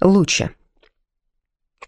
Луча.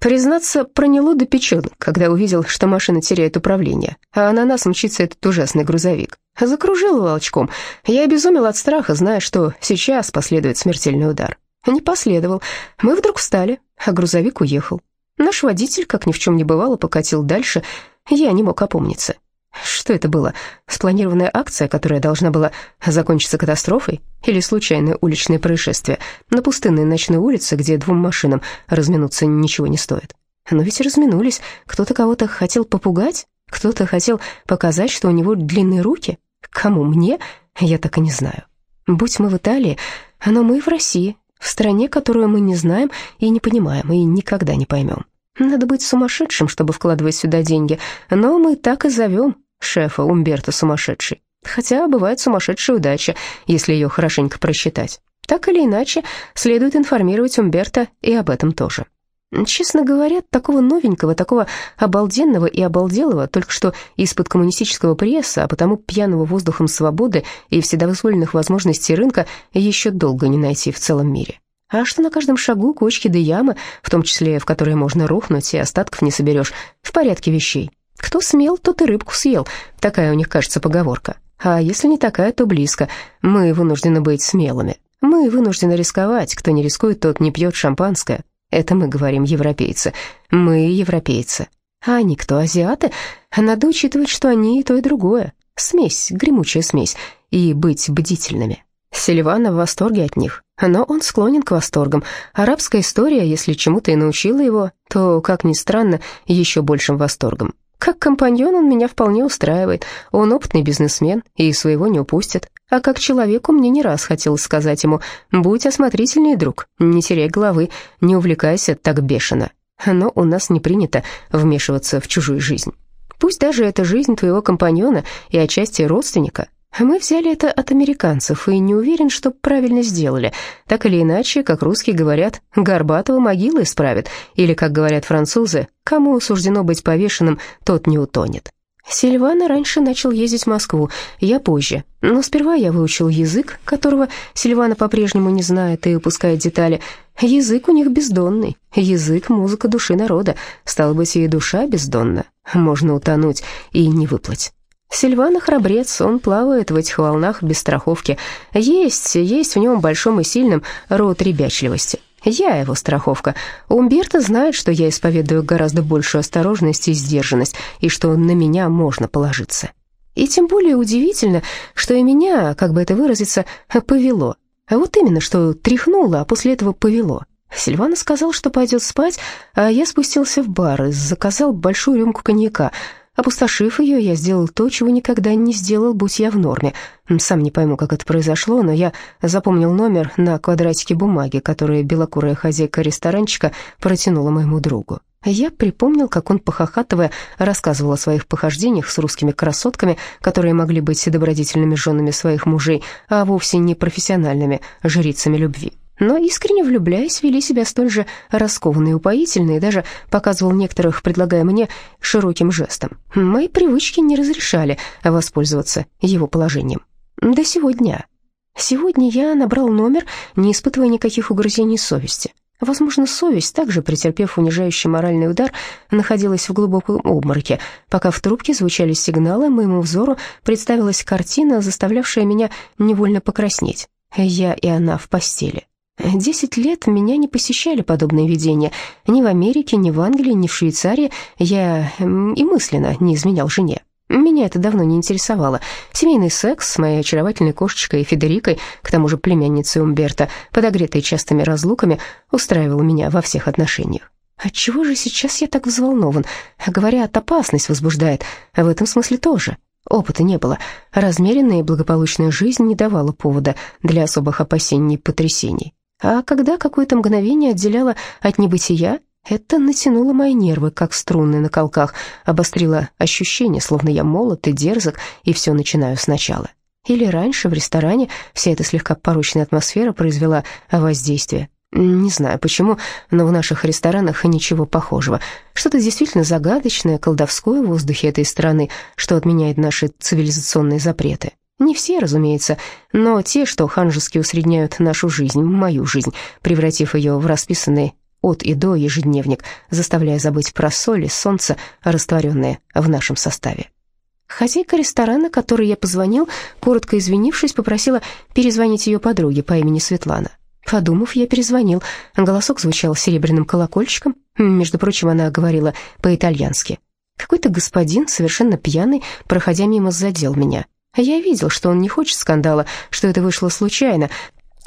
Признаться, проняло до печенок, когда увидел, что машина теряет управление, а на нас мчится этот ужасный грузовик. Закружил волчком. Я обезумел от страха, зная, что сейчас последует смертельный удар. Не последовал. Мы вдруг встали, а грузовик уехал. Наш водитель, как ни в чем не бывало, покатил дальше. Я не мог опомниться. Что это было? Спланированная акция, которая должна была закончиться катастрофой? Или случайное уличное происшествие на пустынной ночной улице, где двум машинам разминуться ничего не стоит? Но ведь разминулись. Кто-то кого-то хотел попугать? Кто-то хотел показать, что у него длинные руки? Кому? Мне? Я так и не знаю. Будь мы в Италии, но мы в России, в стране, которую мы не знаем и не понимаем, и никогда не поймем. Надо быть сумасшедшим, чтобы вкладывать сюда деньги, но мы так и зовем шефа Умберто сумасшедший. Хотя бывает сумасшедшая удача, если ее хорошенько просчитать. Так или иначе, следует информировать Умберто и об этом тоже. Честно говоря, такого новенького, такого обалденного и обалделого, только что из-под коммунистического пресса, а потому пьяного воздухом свободы и вседозволенных возможностей рынка еще долго не найти в целом мире. А что на каждом шагу кочки да ямы, в том числе в которые можно рухнуть, и остатков не соберешь, в порядке вещей. Кто смел, тот и рыбку съел, такая у них, кажется, поговорка. А если не такая, то близко. Мы вынуждены быть смелыми. Мы вынуждены рисковать. Кто не рискует, тот не пьет шампанское. Это мы говорим европейцы. Мы европейцы. А они кто, азиаты? Надо учитывать, что они и то, и другое. Смесь, гремучая смесь. И быть бдительными. Сильвана в восторге от них, но он склонен к восторгам. Арабская история, если чему-то и научила его, то, как ни странно, еще большим восторгом. Как компаньон он меня вполне устраивает. Он опытный бизнесмен и своего не упустит. А как человеку мне не раз хотелось сказать ему, будь осмотрительней, друг, не теряй головы, не увлекайся так бешено. Но у нас не принято вмешиваться в чужую жизнь. Пусть даже это жизнь твоего компаньона и отчасти родственника, мы взяли это от американцев и не уверен, что правильно сделали. Так или иначе, как русские говорят, Горбатого могила исправит, или, как говорят французы, кому суждено быть повешенным, тот не утонет. Сильвана раньше начал ездить в Москву, я позже. Но сперва я выучил язык, которого Сильвана по-прежнему не знает и упускает детали. Язык у них бездонный, язык — музыка души народа. Стало быть, и душа бездонна. Можно утонуть и не выплыть. Сильвана храбрец, он плавает в этих волнах без страховки. Есть, есть в нем большом и сильным род ребячливости. Я его страховка. Умберто знает, что я исповедую гораздо большую осторожность и сдержанность, и что на меня можно положиться. И тем более удивительно, что и меня, как бы это выразиться, повело. А вот именно, что тряхнуло, а после этого повело. Сильвана сказал, что пойдет спать, а я спустился в бар и заказал большую рюмку коньяка — Опустошив ее, я сделал то, чего никогда не сделал, будь я в норме. Сам не пойму, как это произошло, но я запомнил номер на квадратике бумаги, который белокурая хозяйка ресторанчика протянула моему другу. Я припомнил, как он, похохатывая, рассказывал о своих похождениях с русскими красотками, которые могли быть добродетельными женами своих мужей, а вовсе не профессиональными жрицами любви но искренне влюбляясь, вели себя столь же раскованно и упоительно, и даже показывал некоторых, предлагая мне широким жестом. Мои привычки не разрешали воспользоваться его положением. До сегодня. Сегодня я набрал номер, не испытывая никаких угрызений совести. Возможно, совесть, также претерпев унижающий моральный удар, находилась в глубоком обмороке. Пока в трубке звучали сигналы, моему взору представилась картина, заставлявшая меня невольно покраснеть. Я и она в постели. Десять лет меня не посещали подобные видения. Ни в Америке, ни в Англии, ни в Швейцарии я и мысленно не изменял жене. Меня это давно не интересовало. Семейный секс с моей очаровательной кошечкой Федерикой, к тому же племянницей Умберто, подогретой частыми разлуками, устраивал меня во всех отношениях. Отчего же сейчас я так взволнован? Говорят, опасность возбуждает. В этом смысле тоже. Опыта не было. Размеренная и благополучная жизнь не давала повода для особых опасений и потрясений. А когда какое-то мгновение отделяло от небытия, это натянуло мои нервы, как струны на колках, обострило ощущение, словно я молод и дерзок, и все начинаю сначала. Или раньше в ресторане вся эта слегка порочная атмосфера произвела воздействие. Не знаю почему, но в наших ресторанах ничего похожего. Что-то действительно загадочное, колдовское в воздухе этой страны, что отменяет наши цивилизационные запреты. Не все, разумеется, но те, что ханжески усредняют нашу жизнь, мою жизнь, превратив ее в расписанный от и до ежедневник, заставляя забыть про соль и солнце, растворенные в нашем составе. Хозяйка ресторана, которой я позвонил, коротко извинившись, попросила перезвонить ее подруге по имени Светлана. Подумав, я перезвонил. Голосок звучал серебряным колокольчиком. Между прочим, она говорила по-итальянски. Какой-то господин, совершенно пьяный, проходя мимо, задел меня. Я видел, что он не хочет скандала, что это вышло случайно.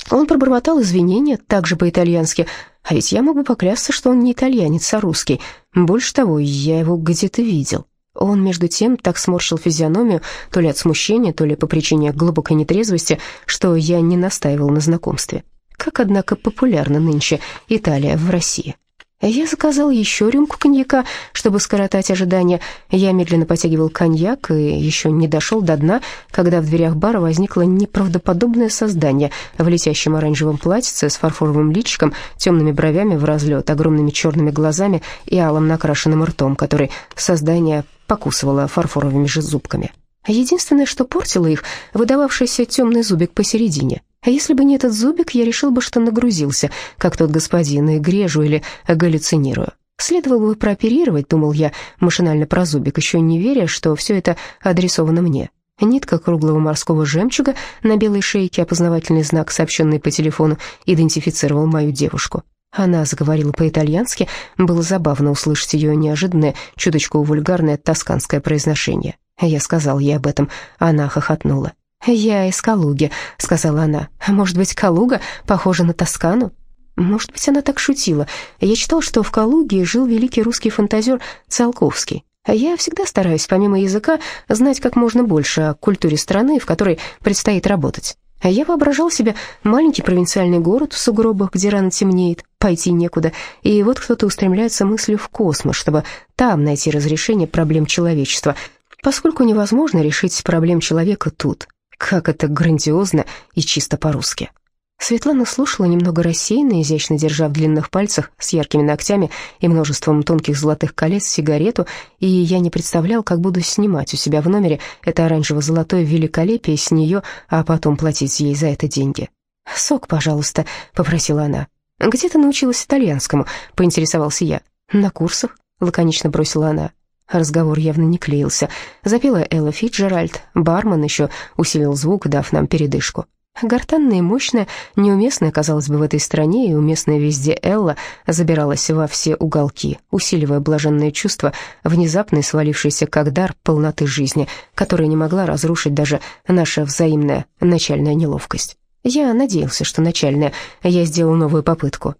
Он пробормотал извинения, также по-итальянски, а ведь я могу поклясться, что он не итальянец, а русский. Больше того, я его где-то видел. Он, между тем, так сморщил физиономию, то ли от смущения, то ли по причине глубокой нетрезвости, что я не настаивал на знакомстве. Как, однако, популярна нынче Италия в России. Я заказал еще рюмку коньяка, чтобы скоротать ожидания. Я медленно потягивал коньяк и еще не дошел до дна, когда в дверях бара возникло неправдоподобное создание в летящем оранжевом платьице с фарфоровым личиком, темными бровями в разлет, огромными черными глазами и алым накрашенным ртом, который создание покусывало фарфоровыми же зубками. Единственное, что портило их, выдававшийся темный зубик посередине — а если бы не этот зубик, я решил бы, что нагрузился, как тот господин, и грежу или галлюцинирую. Следовало бы прооперировать, думал я, машинально про зубик, еще не веря, что все это адресовано мне. Нитка круглого морского жемчуга на белой шейке, опознавательный знак, сообщенный по телефону, идентифицировал мою девушку. Она заговорила по-итальянски, было забавно услышать ее неожиданное, чуточку вульгарное тосканское произношение. Я сказал ей об этом, она хохотнула. «Я из Калуги», — сказала она. «Может быть, Калуга похожа на Тоскану?» Может быть, она так шутила. Я читал, что в Калуге жил великий русский фантазер Циолковский. Я всегда стараюсь, помимо языка, знать как можно больше о культуре страны, в которой предстоит работать. Я воображал себе маленький провинциальный город в сугробах, где рано темнеет, пойти некуда, и вот кто-то устремляется мыслью в космос, чтобы там найти разрешение проблем человечества, поскольку невозможно решить проблем человека тут, как это грандиозно и чисто по-русски. Светлана слушала немного рассеянно, изящно держа в длинных пальцах с яркими ногтями и множеством тонких золотых колец сигарету, и я не представлял, как буду снимать у себя в номере это оранжево-золотое великолепие с нее, а потом платить ей за это деньги. «Сок, пожалуйста», — попросила она. «Где ты научилась итальянскому?» — поинтересовался я. «На курсах», — лаконично бросила она. Разговор явно не клеился. Запела Элла Фитджеральд, бармен еще усилил звук, дав нам передышку. Гортанная и мощная, неуместная, казалось бы, в этой стране, и уместная везде Элла забиралась во все уголки, усиливая блаженное чувство, внезапно свалившееся как дар полноты жизни, которая не могла разрушить даже наша взаимная начальная неловкость. Я надеялся, что начальная, я сделал новую попытку.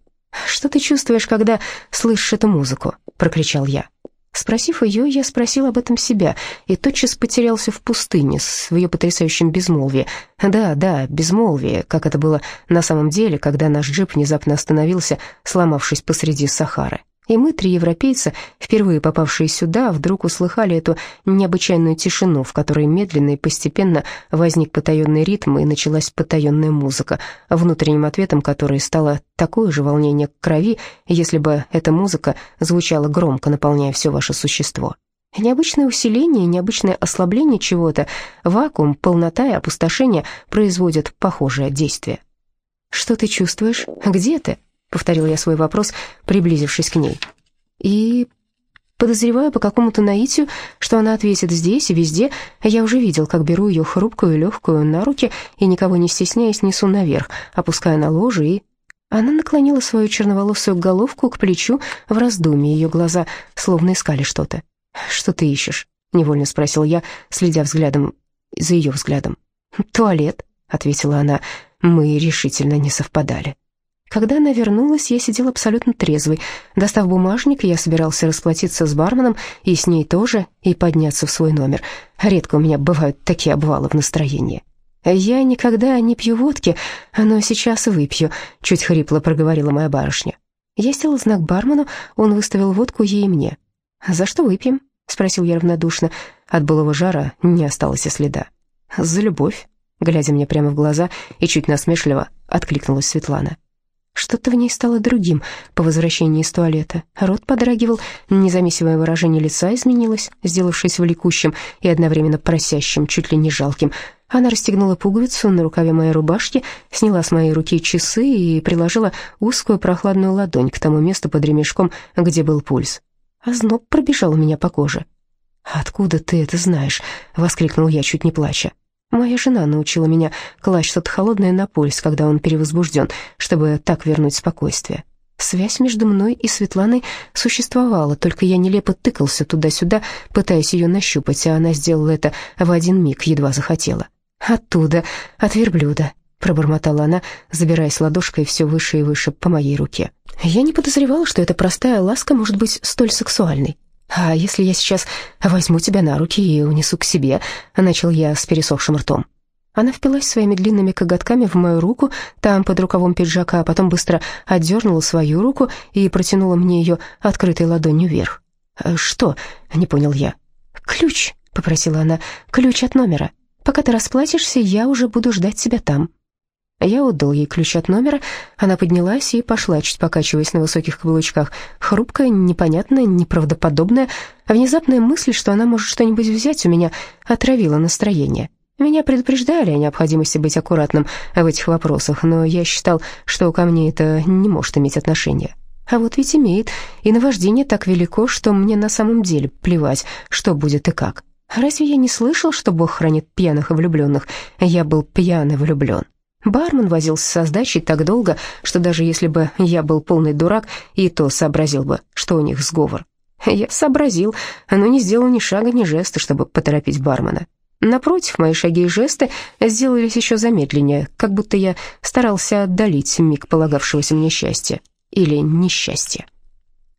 «Что ты чувствуешь, когда слышишь эту музыку?» — прокричал я. Спросив ее, я спросил об этом себя и тотчас потерялся в пустыне, в ее потрясающем безмолвии. Да, да, безмолвие, как это было на самом деле, когда наш джип внезапно остановился, сломавшись посреди Сахары. И мы, три европейца, впервые попавшие сюда, вдруг услыхали эту необычайную тишину, в которой медленно и постепенно возник потаенный ритм и началась потаенная музыка, внутренним ответом которой стало такое же волнение крови, если бы эта музыка звучала громко, наполняя все ваше существо. Необычное усиление, необычное ослабление чего-то, вакуум, полнота и опустошение производят похожее действие. «Что ты чувствуешь? Где ты?» Повторил я свой вопрос, приблизившись к ней. И подозреваю по какому-то наитию, что она ответит здесь и везде. Я уже видел, как беру ее хрупкую легкую на руки и, никого не стесняясь, несу наверх, опуская на ложе и... Она наклонила свою черноволосую головку к плечу в раздумье, ее глаза словно искали что-то. «Что ты ищешь?» — невольно спросил я, следя взглядом за ее взглядом. «Туалет», — ответила она. Мы решительно не совпадали. Когда она вернулась, я сидел абсолютно трезвый. Достав бумажник, я собирался расплатиться с барменом и с ней тоже, и подняться в свой номер. Редко у меня бывают такие обвалы в настроении. «Я никогда не пью водки, но сейчас выпью», — чуть хрипло проговорила моя барышня. Я сделал знак бармену, он выставил водку ей и мне. «За что выпьем?» — спросил я равнодушно. От былого жара не осталось и следа. «За любовь», — глядя мне прямо в глаза и чуть насмешливо, откликнулась Светлана. Что-то в ней стало другим по возвращении из туалета. Рот подрагивал, незамесивое выражение лица изменилось, сделавшись влекущим и одновременно просящим, чуть ли не жалким. Она расстегнула пуговицу на рукаве моей рубашки, сняла с моей руки часы и приложила узкую прохладную ладонь к тому месту под ремешком, где был пульс. А зноб пробежал у меня по коже. «Откуда ты это знаешь?» — воскликнул я, чуть не плача. Моя жена научила меня класть что-то холодное на пульс, когда он перевозбужден, чтобы так вернуть спокойствие. Связь между мной и Светланой существовала, только я нелепо тыкался туда-сюда, пытаясь ее нащупать, а она сделала это в один миг, едва захотела. «Оттуда, от верблюда», — пробормотала она, забираясь ладошкой все выше и выше по моей руке. Я не подозревала, что эта простая ласка может быть столь сексуальной. «А если я сейчас возьму тебя на руки и унесу к себе?» — начал я с пересохшим ртом. Она впилась своими длинными коготками в мою руку, там, под рукавом пиджака, а потом быстро отдернула свою руку и протянула мне ее открытой ладонью вверх. «Э, «Что?» — не понял я. «Ключ», — попросила она, — «ключ от номера. Пока ты расплатишься, я уже буду ждать тебя там». Я отдал ей ключ от номера, она поднялась и пошла, чуть покачиваясь на высоких каблучках. Хрупкая, непонятная, неправдоподобная. Внезапная мысль, что она может что-нибудь взять у меня, отравила настроение. Меня предупреждали о необходимости быть аккуратным в этих вопросах, но я считал, что ко мне это не может иметь отношения. А вот ведь имеет, и наваждение так велико, что мне на самом деле плевать, что будет и как. Разве я не слышал, что Бог хранит пьяных и влюбленных? Я был пьян и влюблен. Бармен возился со сдачей так долго, что даже если бы я был полный дурак, и то сообразил бы, что у них сговор. Я сообразил, но не сделал ни шага, ни жеста, чтобы поторопить бармена. Напротив, мои шаги и жесты сделались еще замедленнее, как будто я старался отдалить миг полагавшегося мне счастья или несчастья.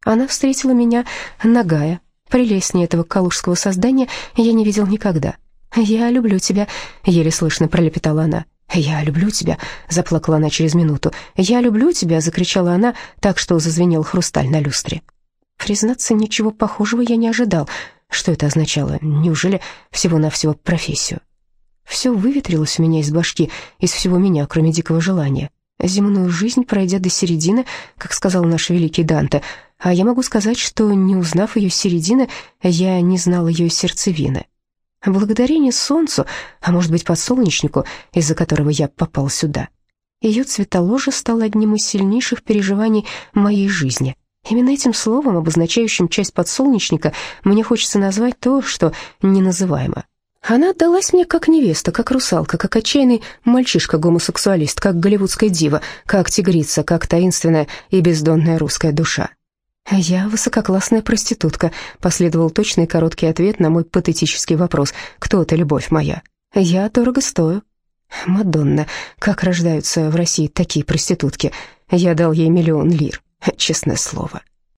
Она встретила меня нагая. Прелестнее этого калужского создания я не видел никогда. «Я люблю тебя», — еле слышно пролепетала она. «Я люблю тебя», — заплакала она через минуту. «Я люблю тебя», — закричала она, так что зазвенел хрусталь на люстре. Признаться, ничего похожего я не ожидал. Что это означало? Неужели всего-навсего профессию? Все выветрилось у меня из башки, из всего меня, кроме дикого желания. Земную жизнь, пройдя до середины, как сказал наш великий Данте, а я могу сказать, что, не узнав ее середины, я не знал ее сердцевины. Благодарение солнцу, а может быть подсолнечнику, из-за которого я попал сюда, ее цветоложа стало одним из сильнейших переживаний моей жизни. Именно этим словом, обозначающим часть подсолнечника, мне хочется назвать то, что неназываемо. Она отдалась мне как невеста, как русалка, как отчаянный мальчишка-гомосексуалист, как голливудская дива, как тигрица, как таинственная и бездонная русская душа. «Я высококлассная проститутка», — последовал точный короткий ответ на мой патетический вопрос «Кто ты, любовь моя?» «Я дорого стою». «Мадонна, как рождаются в России такие проститутки? Я дал ей миллион лир, честное слово».